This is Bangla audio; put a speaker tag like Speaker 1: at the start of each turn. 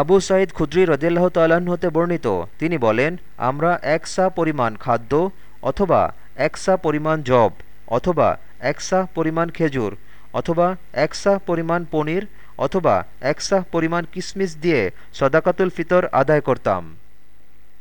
Speaker 1: আবু সাঈদ খুদ্রি রদিল্লাহ তাল্লাহ্ন হতে বর্ণিত। তিনি বলেন, আমরা একসা পরিমাণ খাদ্য অথবা একসা পরিমাণ জব অথবা এক সাহ পরিমাণ খেজুর অথবা এক সাহ পরিমাণ পনির অথবা একসা পরিমাণ কিসমিস দিয়ে সদাকাতুল ফিতর আদায় করতাম।